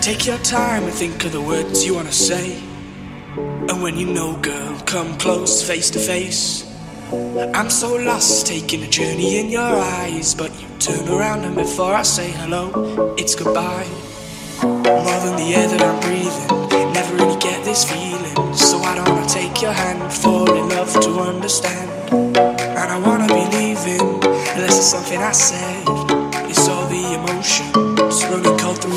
Take your time and think of the words you wanna say. And when you know, girl, come close, face to face. I'm so lost, taking a journey in your eyes. But you turn around, and before I say hello, it's goodbye. More than the air that I'm breathing, never really get this feeling. So I don't wanna take your hand, fall in love to understand. And I wanna be leaving, unless it's something I said.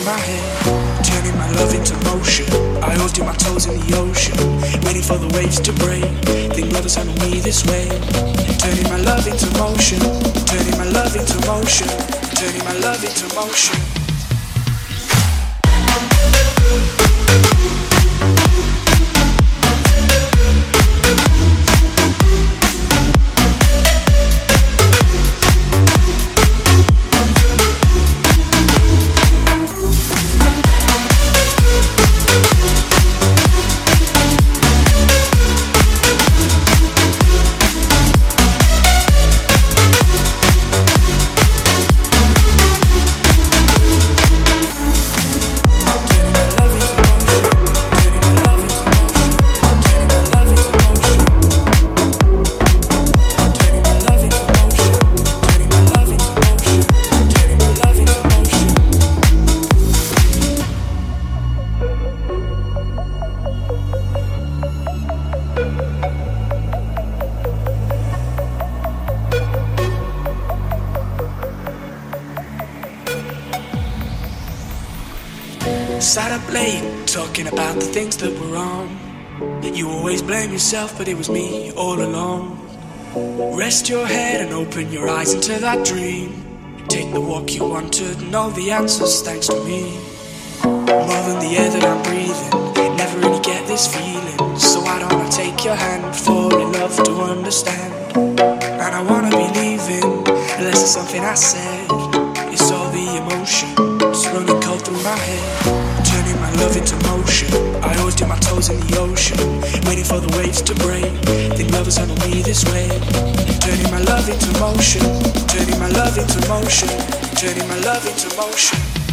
My head. Turning my love into motion. I hold my toes in the ocean, waiting for the waves to break. Think love is handle me this way. Turning my love into motion. Turning my love into motion. Turning my love into motion. Sat up late, talking about the things that were wrong. You always blame yourself, but it was me all along. Rest your head and open your eyes into that dream. Take the walk you wanted and all the answers thanks to me. More than the air that I'm breathing, never really get this feeling. So I don't wanna take your hand, fall in love to understand. And I wanna be leaving, unless it's something I said. It's all the emotions running cold through my head turning my love into motion. I always dip my toes in the ocean, waiting for the waves to break. Think love is gonna be this way. Turning my love into motion, turning my love into motion, turning my love into motion.